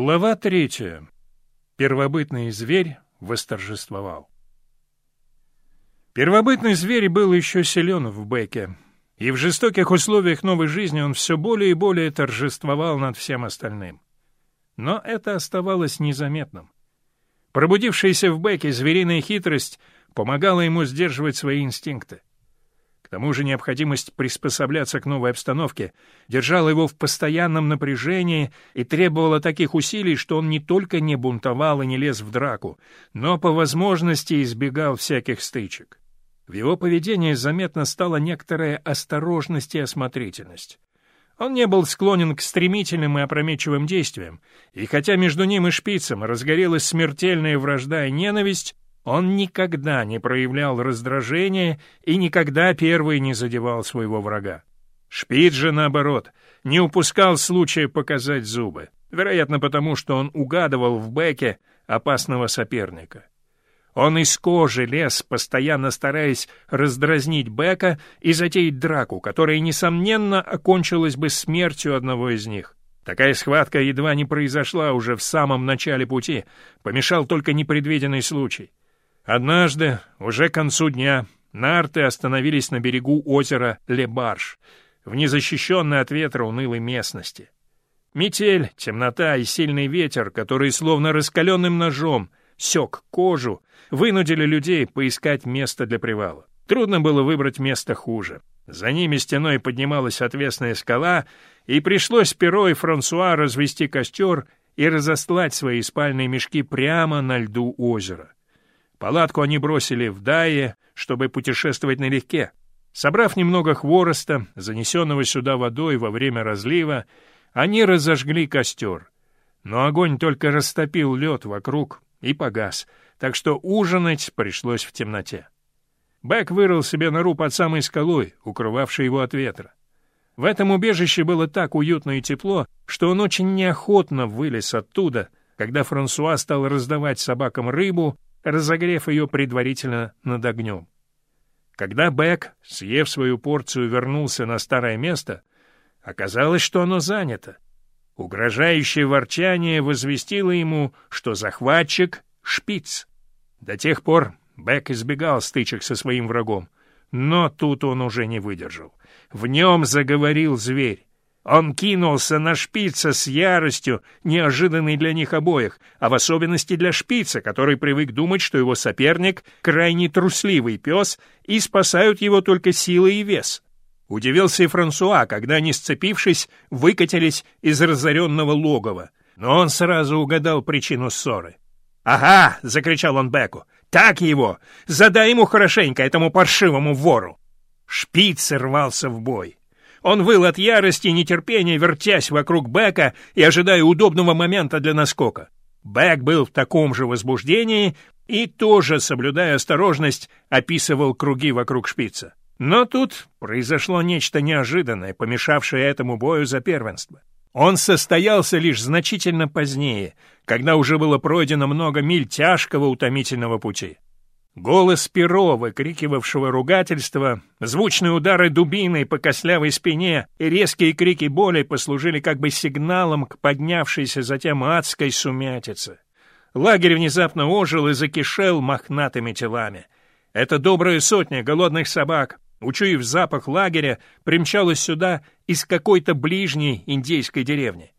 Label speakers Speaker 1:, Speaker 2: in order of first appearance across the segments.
Speaker 1: Глава третья. Первобытный зверь восторжествовал. Первобытный зверь был еще силен в Беке, и в жестоких условиях новой жизни он все более и более торжествовал над всем остальным. Но это оставалось незаметным. Пробудившаяся в Беке звериная хитрость помогала ему сдерживать свои инстинкты. К тому же необходимость приспосабляться к новой обстановке держала его в постоянном напряжении и требовала таких усилий, что он не только не бунтовал и не лез в драку, но по возможности избегал всяких стычек. В его поведении заметно стала некоторая осторожность и осмотрительность. Он не был склонен к стремительным и опрометчивым действиям, и хотя между ним и шпицем разгорелась смертельная вражда и ненависть, он никогда не проявлял раздражения и никогда первый не задевал своего врага. Шпиц же, наоборот, не упускал случая показать зубы, вероятно, потому что он угадывал в Беке опасного соперника. Он из кожи лез, постоянно стараясь раздразнить Бека и затеять драку, которая, несомненно, окончилась бы смертью одного из них. Такая схватка едва не произошла уже в самом начале пути, помешал только непредвиденный случай. Однажды, уже к концу дня, нарты остановились на берегу озера Лебарш, в незащищенной от ветра унылой местности. Метель, темнота и сильный ветер, который словно раскаленным ножом сек кожу, вынудили людей поискать место для привала. Трудно было выбрать место хуже. За ними стеной поднималась отвесная скала, и пришлось Перо и Франсуа развести костер и разослать свои спальные мешки прямо на льду озера. Палатку они бросили в Дае, чтобы путешествовать налегке. Собрав немного хвороста, занесенного сюда водой во время разлива, они разожгли костер. Но огонь только растопил лед вокруг и погас, так что ужинать пришлось в темноте. Бэк вырыл себе нору под самой скалой, укрывавшей его от ветра. В этом убежище было так уютно и тепло, что он очень неохотно вылез оттуда, когда Франсуа стал раздавать собакам рыбу разогрев ее предварительно над огнем. Когда Бек, съев свою порцию, вернулся на старое место, оказалось, что оно занято. Угрожающее ворчание возвестило ему, что захватчик — шпиц. До тех пор Бек избегал стычек со своим врагом, но тут он уже не выдержал. В нем заговорил зверь. Он кинулся на шпица с яростью, неожиданной для них обоих, а в особенности для шпица, который привык думать, что его соперник — крайне трусливый пес, и спасают его только сила и вес. Удивился и Франсуа, когда они, сцепившись, выкатились из разоренного логова, но он сразу угадал причину ссоры. «Ага!» — закричал он Беку. «Так его! Задай ему хорошенько, этому паршивому вору!» Шпиц рвался в бой. Он выл от ярости и нетерпения, вертясь вокруг Бека и ожидая удобного момента для наскока. Бек был в таком же возбуждении и тоже, соблюдая осторожность, описывал круги вокруг шпица. Но тут произошло нечто неожиданное, помешавшее этому бою за первенство. Он состоялся лишь значительно позднее, когда уже было пройдено много миль тяжкого утомительного пути. Голос Перо, выкрикивавшего ругательство, звучные удары дубиной по костлявой спине и резкие крики боли послужили как бы сигналом к поднявшейся затем адской сумятице. Лагерь внезапно ожил и закишел мохнатыми телами. Эта добрая сотня голодных собак, учуяв запах лагеря, примчалась сюда из какой-то ближней индейской деревни.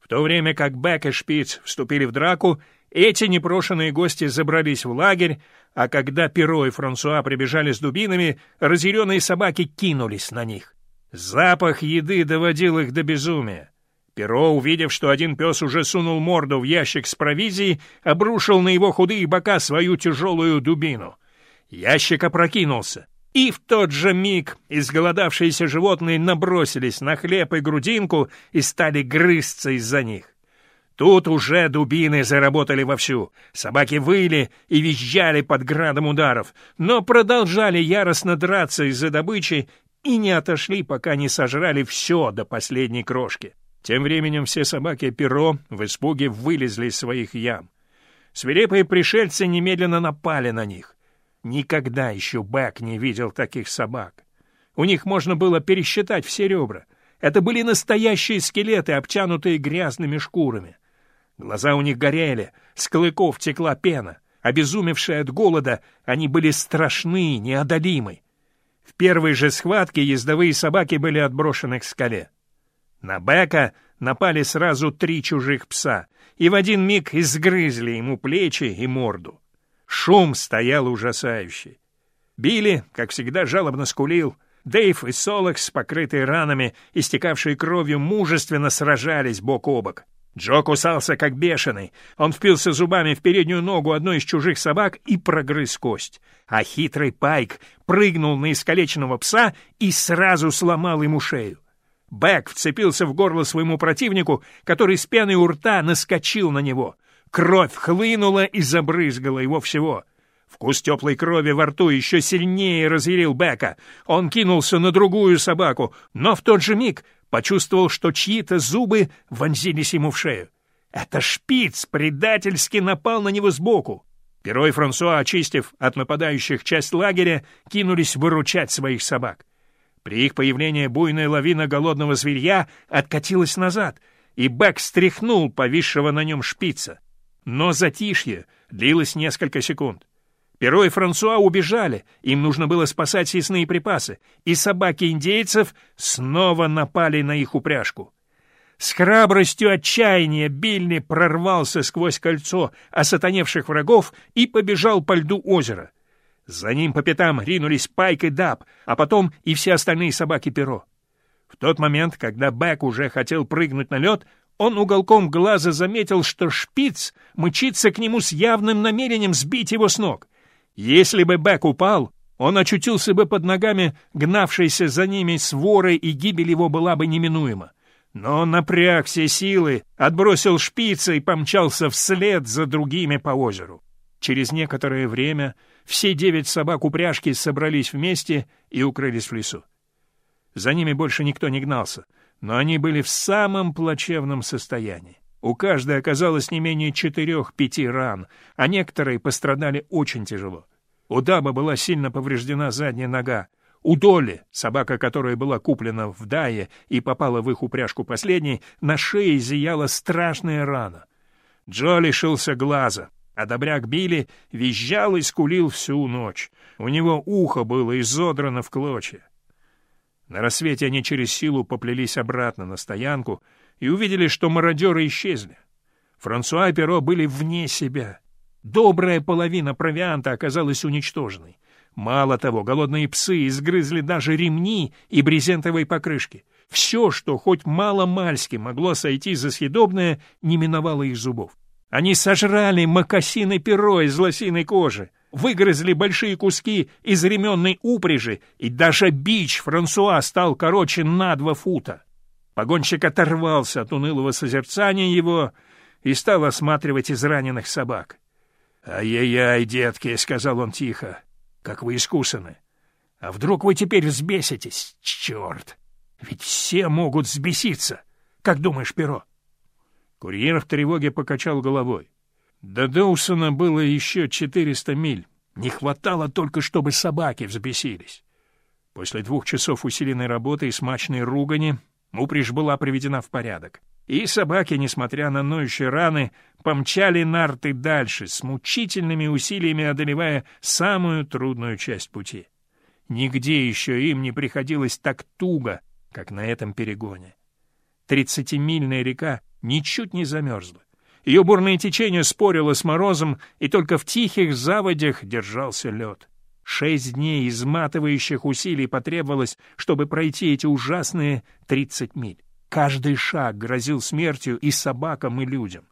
Speaker 1: В то время как Бек и Шпиц вступили в драку, эти непрошенные гости забрались в лагерь, а когда Перо и Франсуа прибежали с дубинами, разъяренные собаки кинулись на них. Запах еды доводил их до безумия. Перо, увидев, что один пес уже сунул морду в ящик с провизией, обрушил на его худые бока свою тяжелую дубину. Ящик опрокинулся, и в тот же миг изголодавшиеся животные набросились на хлеб и грудинку и стали грызться из-за них. Тут уже дубины заработали вовсю. Собаки выли и визжали под градом ударов, но продолжали яростно драться из-за добычи и не отошли, пока не сожрали все до последней крошки. Тем временем все собаки перо в испуге вылезли из своих ям. Свирепые пришельцы немедленно напали на них. Никогда еще Бэк не видел таких собак. У них можно было пересчитать все ребра. Это были настоящие скелеты, обтянутые грязными шкурами. Глаза у них горели, с клыков текла пена. Обезумевшие от голода, они были страшны, неодолимы. В первой же схватке ездовые собаки были отброшены к скале. На Бека напали сразу три чужих пса, и в один миг изгрызли ему плечи и морду. Шум стоял ужасающий. Билли, как всегда, жалобно скулил. Дэйв и Солокс, покрытые ранами, истекавшие кровью, мужественно сражались бок о бок. Джо кусался как бешеный. Он впился зубами в переднюю ногу одной из чужих собак и прогрыз кость. А хитрый Пайк прыгнул на искалеченного пса и сразу сломал ему шею. Бэк вцепился в горло своему противнику, который с пеной у рта наскочил на него. Кровь хлынула и забрызгала его всего. Вкус теплой крови во рту еще сильнее разъярил Бека. Он кинулся на другую собаку, но в тот же миг почувствовал, что чьи-то зубы вонзились ему в шею. Это шпиц предательски напал на него сбоку. Перо и Франсуа, очистив от нападающих часть лагеря, кинулись выручать своих собак. При их появлении буйная лавина голодного зверья откатилась назад, и Бэк стряхнул повисшего на нем шпица. Но затишье длилось несколько секунд. Перо и Франсуа убежали, им нужно было спасать съестные припасы, и собаки индейцев снова напали на их упряжку. С храбростью отчаяния Билли прорвался сквозь кольцо осатаневших врагов и побежал по льду озера. За ним по пятам ринулись Пайк и Даб, а потом и все остальные собаки Перо. В тот момент, когда Бэк уже хотел прыгнуть на лед, он уголком глаза заметил, что шпиц мчится к нему с явным намерением сбить его с ног. Если бы Бэк упал, он очутился бы под ногами гнавшейся за ними своры, и гибель его была бы неминуема. Но он напряг все силы, отбросил шпица и помчался вслед за другими по озеру. Через некоторое время все девять собак упряжки собрались вместе и укрылись в лесу. За ними больше никто не гнался, но они были в самом плачевном состоянии. У каждой оказалось не менее четырех-пяти ран, а некоторые пострадали очень тяжело. У Даба была сильно повреждена задняя нога. У Доли, собака, которая была куплена в Дае и попала в их упряжку последней, на шее зияла страшная рана. Джо лишился глаза, а добряк Билли визжал и скулил всю ночь. У него ухо было изодрано в клочья. На рассвете они через силу поплелись обратно на стоянку и увидели, что мародеры исчезли. Франсуа и Перо были вне себя. Добрая половина провианта оказалась уничтоженной. Мало того, голодные псы изгрызли даже ремни и брезентовые покрышки. Все, что хоть мало-мальски могло сойти за съедобное, не миновало их зубов. Они сожрали мокасины перо из лосиной кожи, выгрызли большие куски из ременной упряжи, и даже бич Франсуа стал короче на два фута. Погонщик оторвался от унылого созерцания его и стал осматривать израненных собак. «Ай-яй-яй, детки», — сказал он тихо, — «как вы искусаны. А вдруг вы теперь взбеситесь? Черт! Ведь все могут взбеситься. Как думаешь, Перо?» Курьер в тревоге покачал головой. До Доусона было еще четыреста миль. Не хватало только, чтобы собаки взбесились. После двух часов усиленной работы и смачной ругани упряжь была приведена в порядок. И собаки, несмотря на ноющие раны, помчали нарты дальше, с мучительными усилиями одолевая самую трудную часть пути. Нигде еще им не приходилось так туго, как на этом перегоне. Тридцатимильная река ничуть не замерзла. Ее бурное течение спорило с морозом, и только в тихих заводях держался лед. Шесть дней изматывающих усилий потребовалось, чтобы пройти эти ужасные тридцать миль. Каждый шаг грозил смертью и собакам, и людям.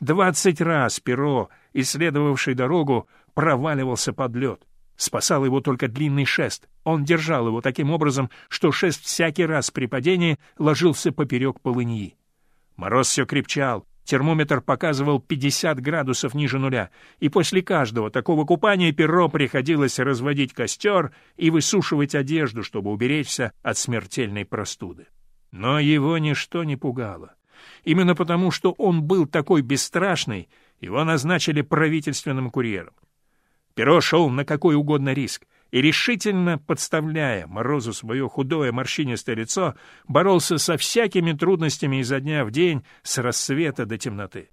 Speaker 1: Двадцать раз перо, исследовавший дорогу, проваливался под лед. Спасал его только длинный шест. Он держал его таким образом, что шест всякий раз при падении ложился поперек полыньи. Мороз все крепчал, термометр показывал 50 градусов ниже нуля, и после каждого такого купания перо приходилось разводить костер и высушивать одежду, чтобы уберечься от смертельной простуды. Но его ничто не пугало. Именно потому, что он был такой бесстрашный, его назначили правительственным курьером. Перо шел на какой угодно риск, и, решительно подставляя Морозу свое худое морщинистое лицо, боролся со всякими трудностями изо дня в день с рассвета до темноты.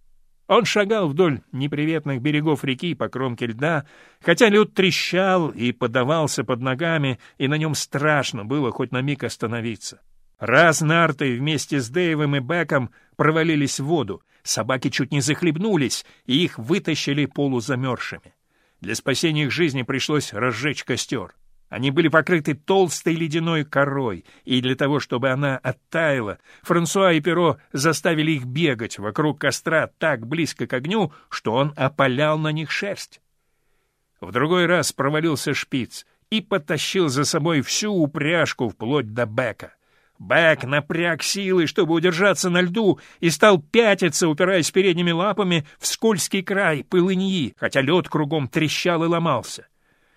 Speaker 1: Он шагал вдоль неприветных берегов реки по кромке льда, хотя лед трещал и подавался под ногами, и на нем страшно было хоть на миг остановиться. Раз нарты вместе с Дэйвом и Беком провалились в воду, собаки чуть не захлебнулись, и их вытащили полузамерзшими. Для спасения их жизни пришлось разжечь костер. Они были покрыты толстой ледяной корой, и для того, чтобы она оттаяла, Франсуа и Перо заставили их бегать вокруг костра так близко к огню, что он опалял на них шерсть. В другой раз провалился шпиц и потащил за собой всю упряжку вплоть до Бека. Бэк напряг силы, чтобы удержаться на льду, и стал пятиться, упираясь передними лапами в скользкий край пылыньи, хотя лед кругом трещал и ломался.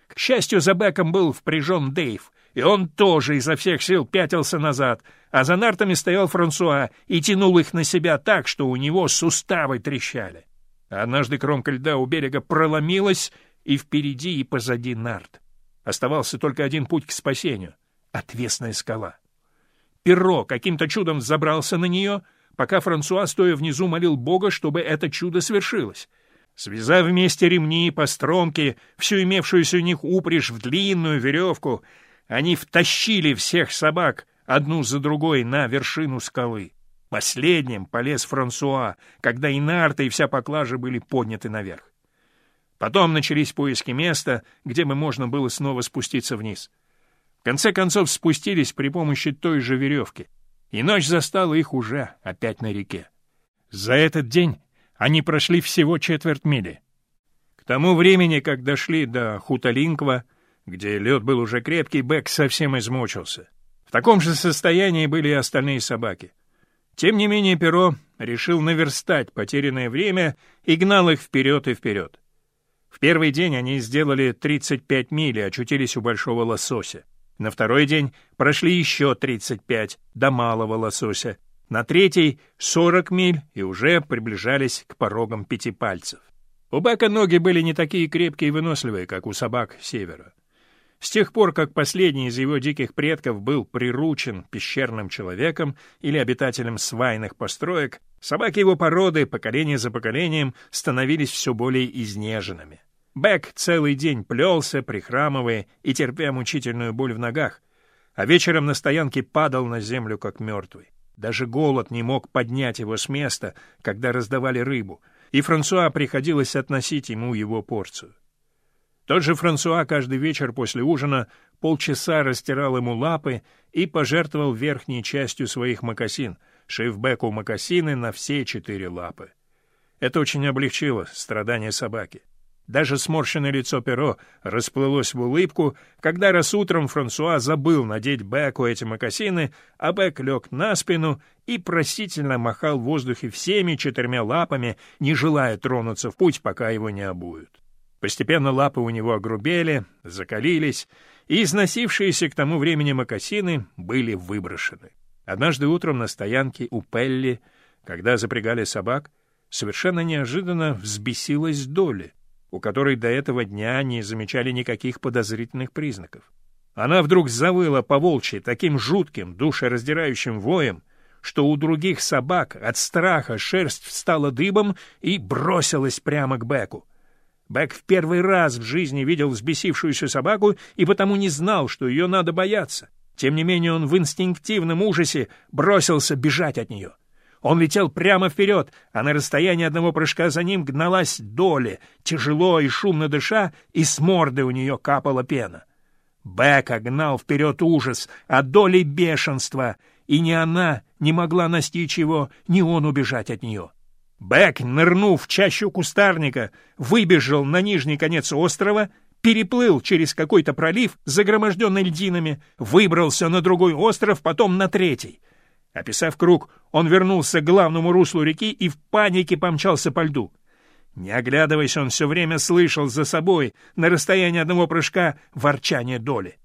Speaker 1: К счастью, за Беком был впряжен Дейв, и он тоже изо всех сил пятился назад, а за нартами стоял Франсуа и тянул их на себя так, что у него суставы трещали. Однажды кромка льда у берега проломилась, и впереди, и позади нарт. Оставался только один путь к спасению — отвесная скала. Перо каким-то чудом забрался на нее, пока Франсуа, стоя внизу, молил Бога, чтобы это чудо свершилось. Связав вместе ремни, постромки, всю имевшуюся у них упряжь в длинную веревку, они втащили всех собак одну за другой на вершину скалы. Последним полез Франсуа, когда и нарты, и вся поклажа были подняты наверх. Потом начались поиски места, где бы можно было снова спуститься вниз. Конце концов спустились при помощи той же веревки, и ночь застала их уже опять на реке. За этот день они прошли всего четверть мили. К тому времени, как дошли до Хуталинква, где лед был уже крепкий, Бэк совсем измучился. В таком же состоянии были и остальные собаки. Тем не менее Перо решил наверстать потерянное время и гнал их вперед и вперед. В первый день они сделали 35 миль и очутились у большого лосося. На второй день прошли еще 35 до малого лосося, на третий — сорок миль и уже приближались к порогам пяти пальцев. У Бека ноги были не такие крепкие и выносливые, как у собак севера. С тех пор, как последний из его диких предков был приручен пещерным человеком или обитателем свайных построек, собаки его породы, поколение за поколением, становились все более изнеженными. Бек целый день плелся, прихрамывая и терпя мучительную боль в ногах, а вечером на стоянке падал на землю, как мертвый. Даже голод не мог поднять его с места, когда раздавали рыбу, и Франсуа приходилось относить ему его порцию. Тот же Франсуа каждый вечер после ужина полчаса растирал ему лапы и пожертвовал верхней частью своих мокасин, шив Беку мокасины на все четыре лапы. Это очень облегчило страдания собаки. Даже сморщенное лицо Перо расплылось в улыбку, когда раз утром Франсуа забыл надеть Беку эти мокасины, а Бек лег на спину и просительно махал в воздухе всеми четырьмя лапами, не желая тронуться в путь, пока его не обуют. Постепенно лапы у него огрубели, закалились, и износившиеся к тому времени мокасины были выброшены. Однажды утром на стоянке у Пелли, когда запрягали собак, совершенно неожиданно взбесилась Доли у которой до этого дня не замечали никаких подозрительных признаков. Она вдруг завыла по волчьи таким жутким, душераздирающим воем, что у других собак от страха шерсть встала дыбом и бросилась прямо к Беку. Бек в первый раз в жизни видел взбесившуюся собаку и потому не знал, что ее надо бояться. Тем не менее он в инстинктивном ужасе бросился бежать от нее. Он летел прямо вперед, а на расстоянии одного прыжка за ним гналась Доли, тяжело и шумно дыша, и с морды у нее капала пена. Бека гнал вперед ужас, а Доли — бешенство, и ни она не могла настичь его, ни он убежать от нее. Бек, нырнув в чащу кустарника, выбежал на нижний конец острова, переплыл через какой-то пролив, загроможденный льдинами, выбрался на другой остров, потом на третий — Описав круг, он вернулся к главному руслу реки и в панике помчался по льду. Не оглядываясь, он все время слышал за собой, на расстоянии одного прыжка, ворчание доли.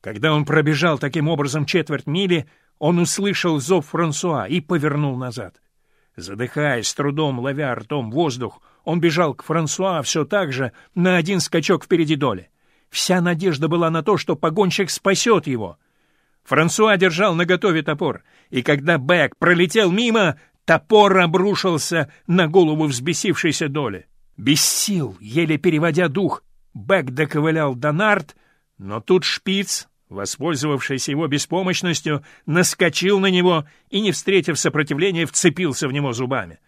Speaker 1: Когда он пробежал таким образом четверть мили, он услышал зов Франсуа и повернул назад. Задыхаясь, с трудом ловя ртом воздух, он бежал к Франсуа все так же, на один скачок впереди доли. Вся надежда была на то, что погонщик спасет его — Франсуа держал наготове топор, и когда Бэк пролетел мимо, Топор обрушился на голову взбесившейся доли. Без сил, еле переводя дух, Бэк доковылял до нарт, но тут шпиц, воспользовавшись его беспомощностью, наскочил на него и, не встретив сопротивления, вцепился в него зубами.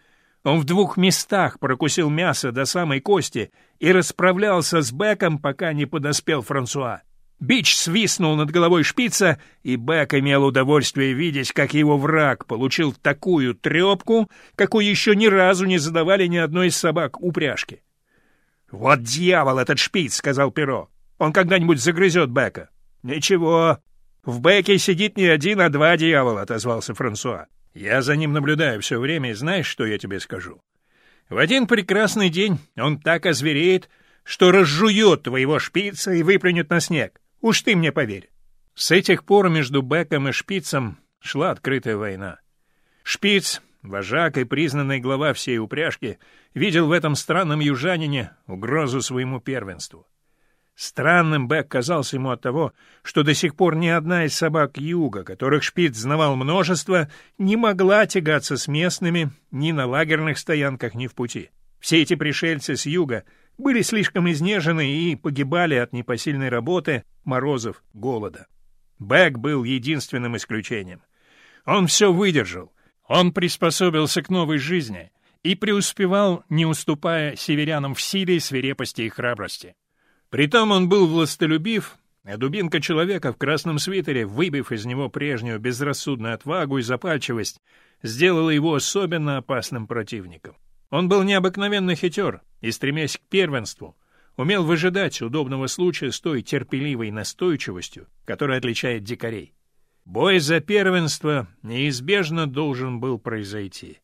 Speaker 1: Он в двух местах прокусил мясо до самой кости и расправлялся с Беком, пока не подоспел Франсуа. Бич свистнул над головой шпица, и Бек имел удовольствие видеть, как его враг получил такую трепку, какую еще ни разу не задавали ни одной из собак упряжки. «Вот дьявол этот шпиц!» — сказал Перо. «Он когда-нибудь загрызет Бека». «Ничего, в Беке сидит не один, а два дьявола», — отозвался Франсуа. Я за ним наблюдаю все время, и знаешь, что я тебе скажу? В один прекрасный день он так озвереет, что разжует твоего шпица и выплюнет на снег. Уж ты мне поверь. С этих пор между Беком и Шпицем шла открытая война. Шпиц, вожак и признанный глава всей упряжки, видел в этом странном южанине угрозу своему первенству. Странным Бек казался ему от того, что до сих пор ни одна из собак юга, которых Шпиц знавал множество, не могла тягаться с местными ни на лагерных стоянках, ни в пути. Все эти пришельцы с юга были слишком изнежены и погибали от непосильной работы, морозов, голода. Бек был единственным исключением. Он все выдержал, он приспособился к новой жизни и преуспевал, не уступая северянам в силе, свирепости и храбрости. Притом он был властолюбив, а дубинка человека в красном свитере, выбив из него прежнюю безрассудную отвагу и запальчивость, сделала его особенно опасным противником. Он был необыкновенно хитер и, стремясь к первенству, умел выжидать удобного случая с той терпеливой настойчивостью, которая отличает дикарей. Бой за первенство неизбежно должен был произойти.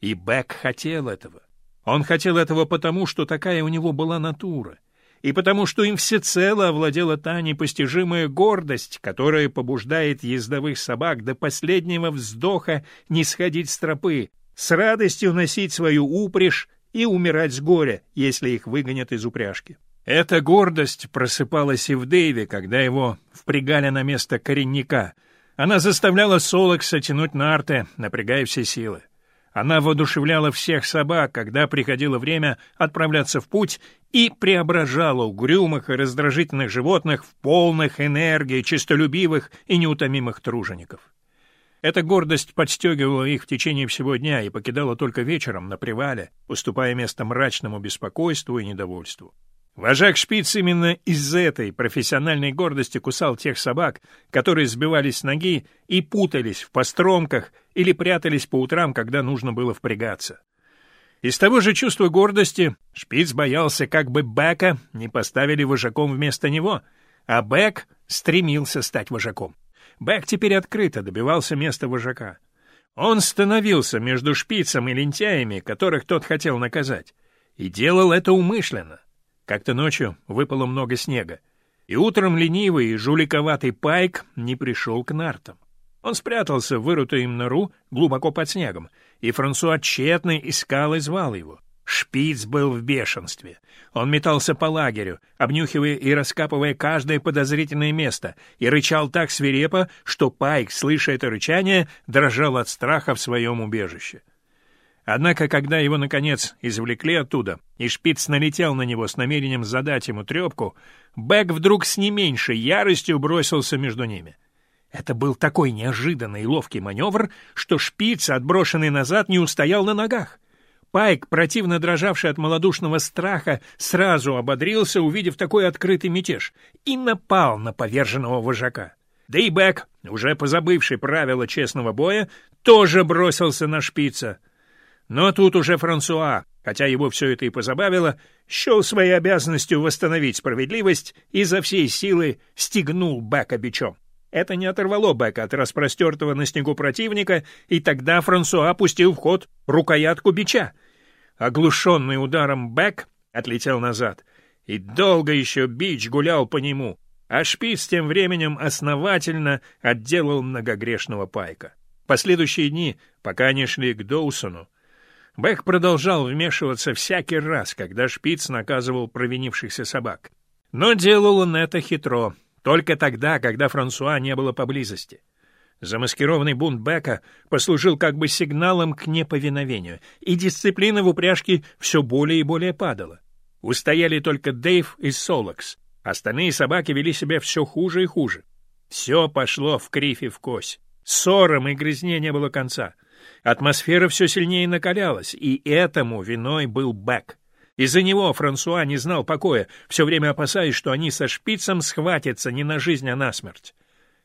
Speaker 1: И Бэк хотел этого. Он хотел этого потому, что такая у него была натура — и потому что им всецело овладела та непостижимая гордость, которая побуждает ездовых собак до последнего вздоха не сходить с тропы, с радостью носить свою упряжь и умирать с горя, если их выгонят из упряжки. Эта гордость просыпалась и в Дэйве, когда его впрягали на место коренника. Она заставляла Солокса тянуть нарты, напрягая все силы. Она воодушевляла всех собак, когда приходило время отправляться в путь, и преображала угрюмых и раздражительных животных в полных энергии, честолюбивых и неутомимых тружеников. Эта гордость подстегивала их в течение всего дня и покидала только вечером на привале, уступая место мрачному беспокойству и недовольству. Вожак шпиц именно из этой профессиональной гордости кусал тех собак, которые сбивались с ноги и путались в постромках или прятались по утрам, когда нужно было впрягаться. Из того же чувства гордости шпиц боялся, как бы Бека не поставили вожаком вместо него, а Бек стремился стать вожаком. Бек теперь открыто добивался места вожака. Он становился между шпицем и лентяями, которых тот хотел наказать, и делал это умышленно. Как-то ночью выпало много снега, и утром ленивый и жуликоватый Пайк не пришел к нартам. Он спрятался в вырытую им нору глубоко под снегом, и Франсуа тщетно искал и звал его. Шпиц был в бешенстве. Он метался по лагерю, обнюхивая и раскапывая каждое подозрительное место, и рычал так свирепо, что Пайк, слыша это рычание, дрожал от страха в своем убежище. Однако, когда его, наконец, извлекли оттуда, и шпиц налетел на него с намерением задать ему трепку, Бэк вдруг с не меньшей яростью бросился между ними. Это был такой неожиданный и ловкий маневр, что шпиц, отброшенный назад, не устоял на ногах. Пайк, противно дрожавший от малодушного страха, сразу ободрился, увидев такой открытый мятеж, и напал на поверженного вожака. Бэк, уже позабывший правила честного боя, тоже бросился на шпица — но тут уже Франсуа, хотя его все это и позабавило, счел своей обязанностью восстановить справедливость и за всей силы стегнул Бека бичом. Это не оторвало Бека от распростертого на снегу противника, и тогда Франсуа пустил в ход рукоятку бича. Оглушенный ударом Бек отлетел назад, и долго еще бич гулял по нему, а шпиц тем временем основательно отделал многогрешного пайка. Последующие дни, пока они шли к Доусону, Бэк продолжал вмешиваться всякий раз, когда шпиц наказывал провинившихся собак. Но делал он это хитро, только тогда, когда Франсуа не было поблизости. Замаскированный бунт Бека послужил как бы сигналом к неповиновению, и дисциплина в упряжке все более и более падала. Устояли только Дэйв и Солокс. Остальные собаки вели себя все хуже и хуже. Все пошло в кривь и в кось. Ссорам и грязне не было конца. Атмосфера все сильнее накалялась, и этому виной был Бек. Из-за него Франсуа не знал покоя, все время опасаясь, что они со шпицем схватятся не на жизнь, а на смерть.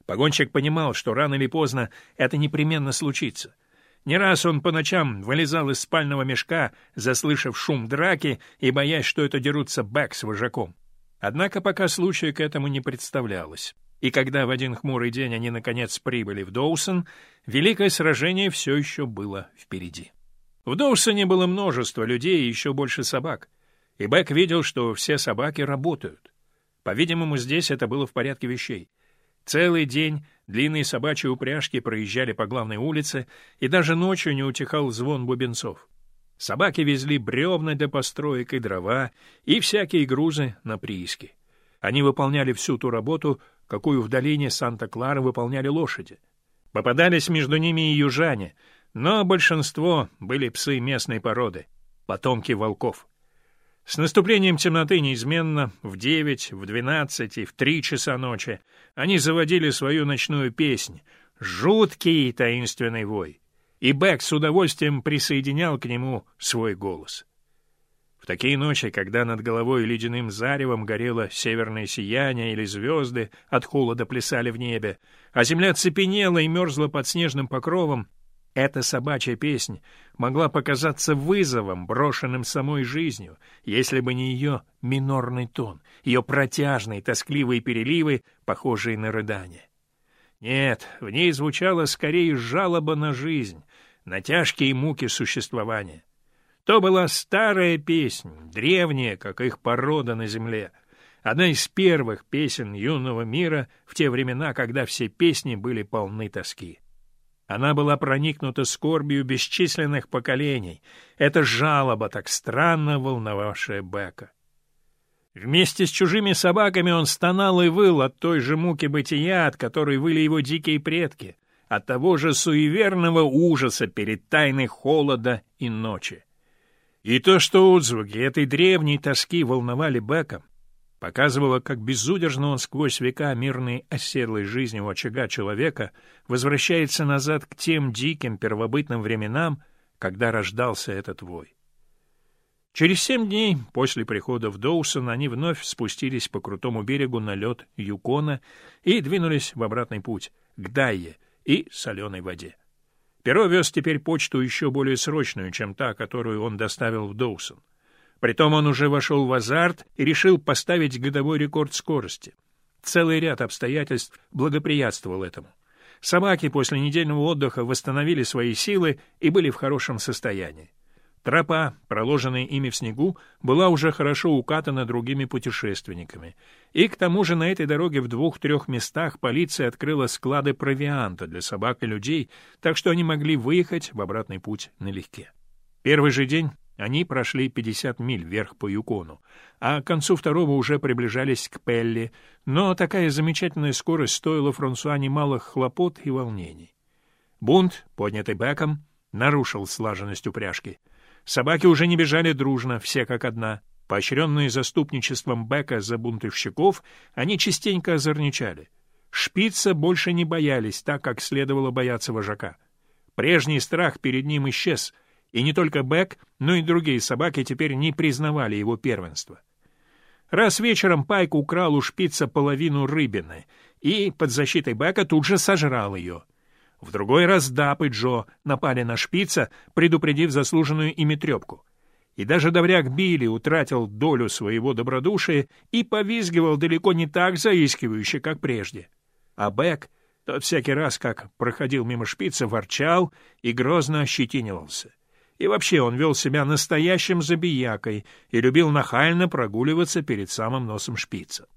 Speaker 1: Погонщик понимал, что рано или поздно это непременно случится. Не раз он по ночам вылезал из спального мешка, заслышав шум драки и боясь, что это дерутся Бэк с вожаком. Однако пока случая к этому не представлялось. И когда в один хмурый день они, наконец, прибыли в Доусон, великое сражение все еще было впереди. В Доусоне было множество людей и еще больше собак. И Бэк видел, что все собаки работают. По-видимому, здесь это было в порядке вещей. Целый день длинные собачьи упряжки проезжали по главной улице, и даже ночью не утихал звон бубенцов. Собаки везли бревна для построек и дрова, и всякие грузы на прииски. Они выполняли всю ту работу, какую в долине Санта-Клара выполняли лошади. Попадались между ними и южане, но большинство были псы местной породы, потомки волков. С наступлением темноты неизменно в девять, в двенадцать и в три часа ночи они заводили свою ночную песнь, жуткий таинственный вой, и Бэк с удовольствием присоединял к нему свой голос. В такие ночи, когда над головой ледяным заревом горело северное сияние или звезды от холода плясали в небе, а земля цепенела и мерзла под снежным покровом, эта собачья песнь могла показаться вызовом, брошенным самой жизнью, если бы не ее минорный тон, ее протяжные, тоскливые переливы, похожие на рыдание. Нет, в ней звучала скорее жалоба на жизнь, на тяжкие муки существования. То была старая песня, древняя, как их порода на земле, одна из первых песен юного мира в те времена, когда все песни были полны тоски. Она была проникнута скорбью бесчисленных поколений. Это жалоба, так странно волновавшая Бека. Вместе с чужими собаками он стонал и выл от той же муки бытия, от которой выли его дикие предки, от того же суеверного ужаса перед тайной холода и ночи. И то, что отзвуки этой древней тоски волновали Бека, показывала, как безудержно он сквозь века мирной оседлой жизни у очага человека возвращается назад к тем диким первобытным временам, когда рождался этот вой. Через семь дней после прихода в Доусон они вновь спустились по крутому берегу на лед Юкона и двинулись в обратный путь, к Дайе и соленой воде. Перо вез теперь почту еще более срочную, чем та, которую он доставил в Доусон. Притом он уже вошел в азарт и решил поставить годовой рекорд скорости. Целый ряд обстоятельств благоприятствовал этому. Собаки после недельного отдыха восстановили свои силы и были в хорошем состоянии. Тропа, проложенная ими в снегу, была уже хорошо укатана другими путешественниками. И к тому же на этой дороге в двух-трех местах полиция открыла склады провианта для собак и людей, так что они могли выехать в обратный путь налегке. Первый же день они прошли 50 миль вверх по Юкону, а к концу второго уже приближались к Пелли, но такая замечательная скорость стоила Франсуа немалых хлопот и волнений. Бунт, поднятый Беком, нарушил слаженность упряжки. Собаки уже не бежали дружно, все как одна. Поощренные заступничеством Бека за бунтовщиков, они частенько озорничали. Шпица больше не боялись так, как следовало бояться вожака. Прежний страх перед ним исчез — и не только Бэк, но и другие собаки теперь не признавали его первенства. Раз вечером Пайк украл у шпица половину рыбины и под защитой Бека тут же сожрал ее. В другой раз Дап и Джо напали на шпица, предупредив заслуженную ими трепку. И даже добряк Билли утратил долю своего добродушия и повизгивал далеко не так заискивающе, как прежде. А Бек, тот всякий раз, как проходил мимо шпица, ворчал и грозно ощетинивался. И вообще он вел себя настоящим забиякой и любил нахально прогуливаться перед самым носом шпица.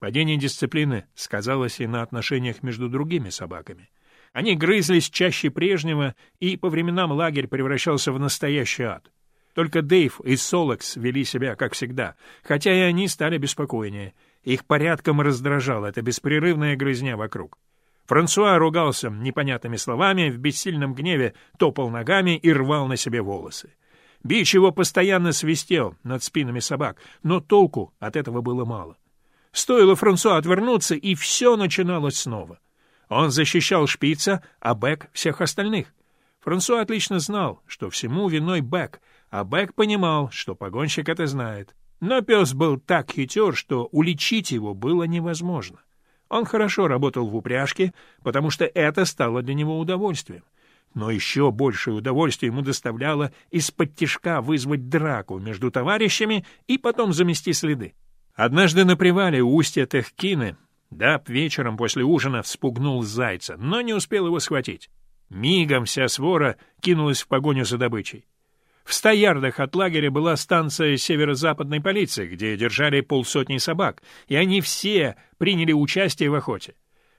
Speaker 1: Падение дисциплины сказалось и на отношениях между другими собаками. Они грызлись чаще прежнего, и по временам лагерь превращался в настоящий ад. Только Дейв и Солекс вели себя, как всегда, хотя и они стали беспокойнее. Их порядком раздражала эта беспрерывная грызня вокруг. Франсуа ругался непонятными словами, в бессильном гневе топал ногами и рвал на себе волосы. Бич его постоянно свистел над спинами собак, но толку от этого было мало. Стоило Франсуа отвернуться, и все начиналось снова. Он защищал шпица, а Бек — всех остальных. Франсуа отлично знал, что всему виной Бек, а Бек понимал, что погонщик это знает. Но пес был так хитер, что уличить его было невозможно. Он хорошо работал в упряжке, потому что это стало для него удовольствием. Но еще большее удовольствие ему доставляло из-под тишка вызвать драку между товарищами и потом замести следы. Однажды на привале у устья Техкины Даб вечером после ужина вспугнул зайца, но не успел его схватить. Мигом вся свора кинулась в погоню за добычей. В ста ярдах от лагеря была станция северо-западной полиции, где держали полсотни собак, и они все приняли участие в охоте.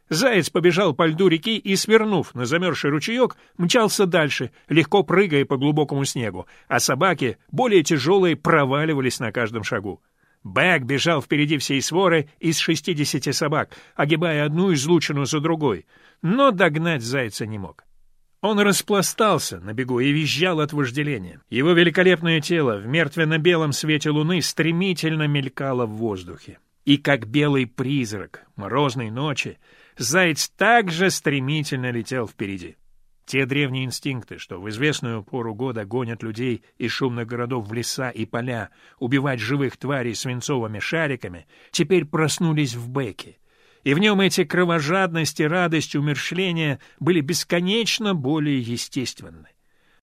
Speaker 1: Заяц побежал по льду реки и, свернув на замерзший ручеек, мчался дальше, легко прыгая по глубокому снегу, а собаки, более тяжелые, проваливались на каждом шагу. Бэк бежал впереди всей своры из шестидесяти собак, огибая одну излучину за другой, но догнать зайца не мог. Он распластался на бегу и визжал от вожделения. Его великолепное тело в мертвенно-белом свете луны стремительно мелькало в воздухе. И как белый призрак морозной ночи, заяц также стремительно летел впереди. Те древние инстинкты, что в известную пору года гонят людей из шумных городов в леса и поля, убивать живых тварей свинцовыми шариками, теперь проснулись в Беке, и в нем эти кровожадность и радость умершления были бесконечно более естественны.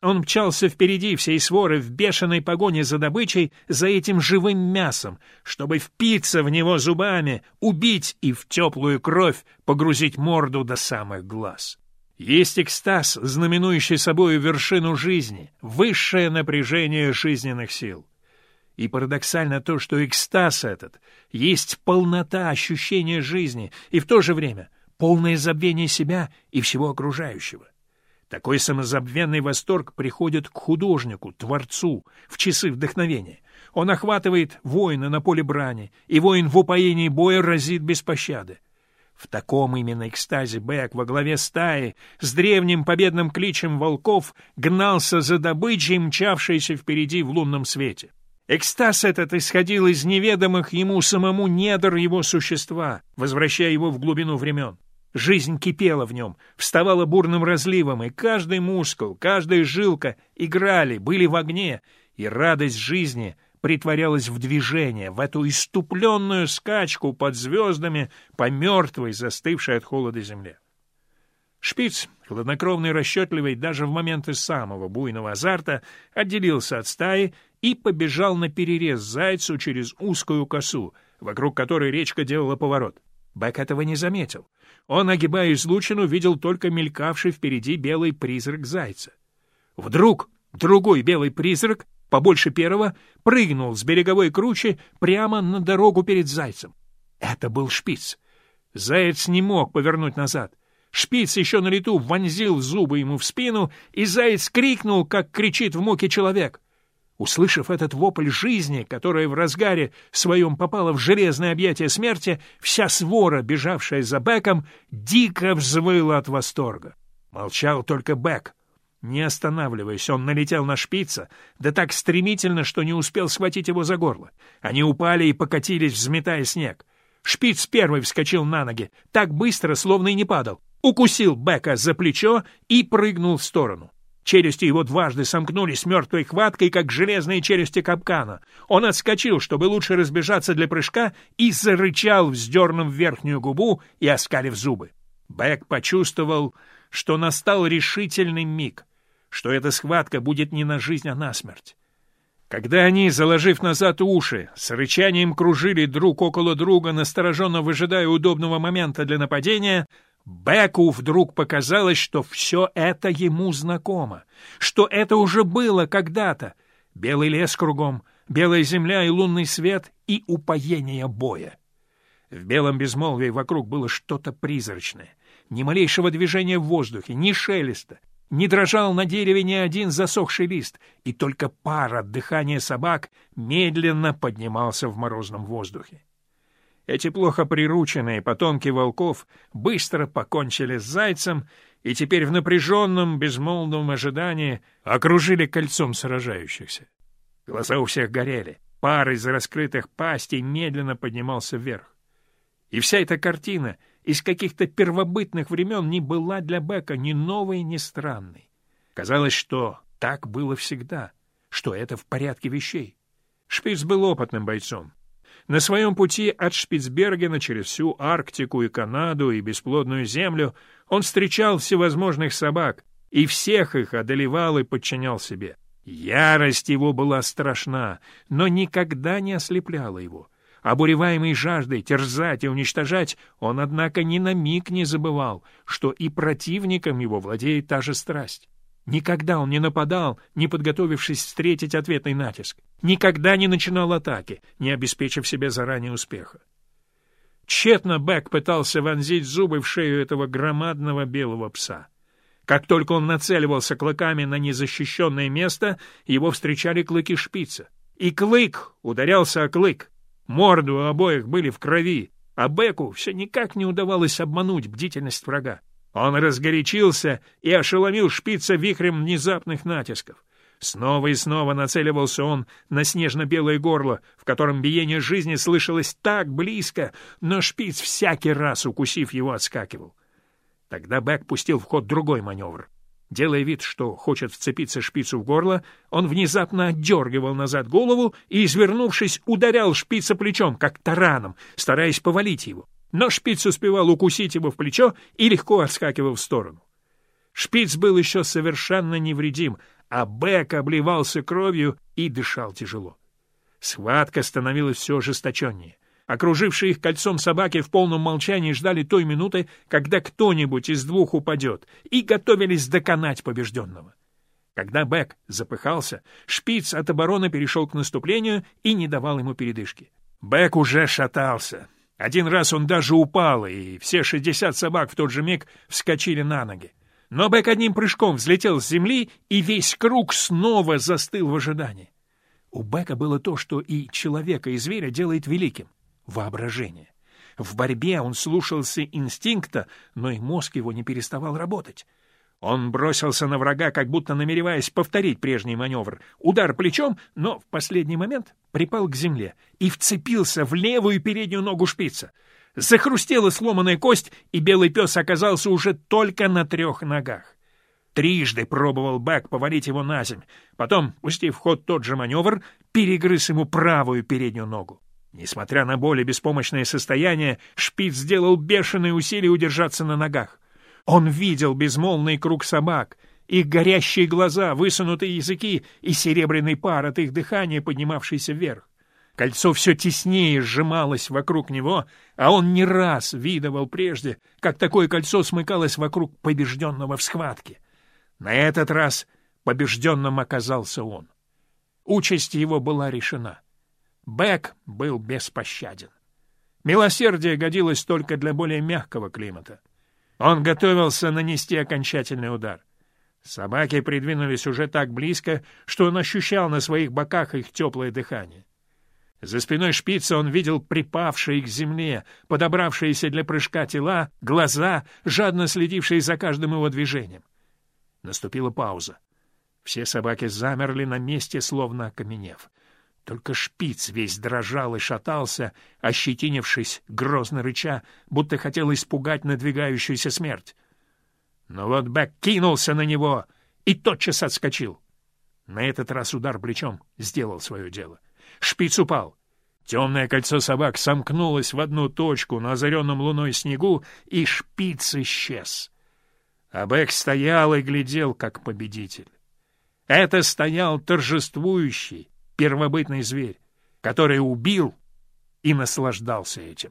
Speaker 1: Он мчался впереди всей своры в бешеной погоне за добычей, за этим живым мясом, чтобы впиться в него зубами, убить и в теплую кровь погрузить морду до самых глаз. Есть экстаз, знаменующий собою вершину жизни, высшее напряжение жизненных сил. И парадоксально то, что экстаз этот есть полнота ощущения жизни и в то же время полное забвение себя и всего окружающего. Такой самозабвенный восторг приходит к художнику, творцу, в часы вдохновения. Он охватывает воина на поле брани, и воин в упоении боя разит без пощады. В таком именно экстазе Бэк во главе стаи с древним победным кличем волков гнался за добычей, мчавшейся впереди в лунном свете. Экстаз этот исходил из неведомых ему самому недр его существа, возвращая его в глубину времен. Жизнь кипела в нем, вставала бурным разливом, и каждый мускул, каждая жилка играли, были в огне, и радость жизни притворялась в движение, в эту иступленную скачку под звездами по мертвой, застывшей от холода земле. Шпиц, хладнокровный расчетливый даже в моменты самого буйного азарта, отделился от стаи и побежал на перерез зайцу через узкую косу, вокруг которой речка делала поворот. Бэк этого не заметил. Он, огибая излучину, видел только мелькавший впереди белый призрак зайца. Вдруг другой белый призрак, побольше первого, прыгнул с береговой кручи прямо на дорогу перед зайцем. Это был шпиц. Заяц не мог повернуть назад. Шпиц еще на лету вонзил зубы ему в спину, и заяц крикнул, как кричит в муке человек — Услышав этот вопль жизни, которая в разгаре своем попала в железное объятие смерти, вся свора, бежавшая за Беком, дико взвыла от восторга. Молчал только Бек. Не останавливаясь, он налетел на шпица, да так стремительно, что не успел схватить его за горло. Они упали и покатились, взметая снег. Шпиц первый вскочил на ноги, так быстро, словно и не падал, укусил Бека за плечо и прыгнул в сторону. Челюсти его дважды сомкнулись мертвой хваткой, как железные челюсти капкана. Он отскочил, чтобы лучше разбежаться для прыжка, и зарычал, вздернув верхнюю губу и оскалив зубы. Бэк почувствовал, что настал решительный миг, что эта схватка будет не на жизнь, а на смерть. Когда они, заложив назад уши, с рычанием кружили друг около друга, настороженно выжидая удобного момента для нападения, Беку вдруг показалось, что все это ему знакомо, что это уже было когда-то. Белый лес кругом, белая земля и лунный свет и упоение боя. В белом безмолвии вокруг было что-то призрачное. Ни малейшего движения в воздухе, ни шелеста. Не дрожал на дереве ни один засохший лист, и только пар от дыхания собак медленно поднимался в морозном воздухе. Эти плохо прирученные потомки волков быстро покончили с зайцем и теперь в напряженном, безмолвном ожидании окружили кольцом сражающихся. Глаза у всех горели, пар из раскрытых пастей медленно поднимался вверх. И вся эта картина из каких-то первобытных времен не была для Бека ни новой, ни странной. Казалось, что так было всегда, что это в порядке вещей. Шпиц был опытным бойцом. На своем пути от Шпицбергена через всю Арктику и Канаду и бесплодную землю он встречал всевозможных собак, и всех их одолевал и подчинял себе. Ярость его была страшна, но никогда не ослепляла его. Обуреваемый жаждой терзать и уничтожать, он, однако, ни на миг не забывал, что и противником его владеет та же страсть. Никогда он не нападал, не подготовившись встретить ответный натиск. Никогда не начинал атаки, не обеспечив себе заранее успеха. Тщетно Бэк пытался вонзить зубы в шею этого громадного белого пса. Как только он нацеливался клыками на незащищенное место, его встречали клыки шпица. И клык ударялся о клык. Морды у обоих были в крови, а Беку все никак не удавалось обмануть бдительность врага. Он разгорячился и ошеломил шпица вихрем внезапных натисков. Снова и снова нацеливался он на снежно-белое горло, в котором биение жизни слышалось так близко, но шпиц всякий раз, укусив его, отскакивал. Тогда Бэк пустил в ход другой маневр. Делая вид, что хочет вцепиться шпицу в горло, он внезапно отдергивал назад голову и, извернувшись, ударял шпица плечом, как тараном, стараясь повалить его. Но шпиц успевал укусить его в плечо и легко отскакивал в сторону. Шпиц был еще совершенно невредим, а Бек обливался кровью и дышал тяжело. Схватка становилась все ожесточеннее. Окружившие их кольцом собаки в полном молчании ждали той минуты, когда кто-нибудь из двух упадет, и готовились доконать побежденного. Когда Бек запыхался, шпиц от обороны перешел к наступлению и не давал ему передышки. Бек уже шатался. Один раз он даже упал, и все шестьдесят собак в тот же миг вскочили на ноги. Но Бэк одним прыжком взлетел с земли, и весь круг снова застыл в ожидании. У Бека было то, что и человека, и зверя делает великим — воображение. В борьбе он слушался инстинкта, но и мозг его не переставал работать. Он бросился на врага, как будто намереваясь повторить прежний маневр. Удар плечом, но в последний момент припал к земле и вцепился в левую переднюю ногу шпица. Захрустела сломанная кость, и белый пес оказался уже только на трех ногах. Трижды пробовал Бэк повалить его на земь. Потом, пустив в ход тот же маневр, перегрыз ему правую переднюю ногу. Несмотря на боль и беспомощное состояние, Шпиц сделал бешеные усилия удержаться на ногах. Он видел безмолвный круг собак, их горящие глаза, высунутые языки и серебряный пар от их дыхания, поднимавшийся вверх. Кольцо все теснее сжималось вокруг него, а он не раз видывал прежде, как такое кольцо смыкалось вокруг побежденного в схватке. На этот раз побежденным оказался он. Участь его была решена. Бэк был беспощаден. Милосердие годилось только для более мягкого климата. Он готовился нанести окончательный удар. Собаки придвинулись уже так близко, что он ощущал на своих боках их теплое дыхание. За спиной шпица он видел припавшие к земле, подобравшиеся для прыжка тела, глаза, жадно следившие за каждым его движением. Наступила пауза. Все собаки замерли на месте, словно окаменев. Только шпиц весь дрожал и шатался, ощетинившись, грозно рыча, будто хотел испугать надвигающуюся смерть. Но вот Бэк кинулся на него и тотчас отскочил. На этот раз удар плечом сделал свое дело. Шпиц упал. Темное кольцо собак сомкнулось в одну точку на озаренном луной снегу, и шпиц исчез. А Бэк стоял и глядел, как победитель. Это стоял торжествующий, первобытный зверь, который убил и наслаждался этим.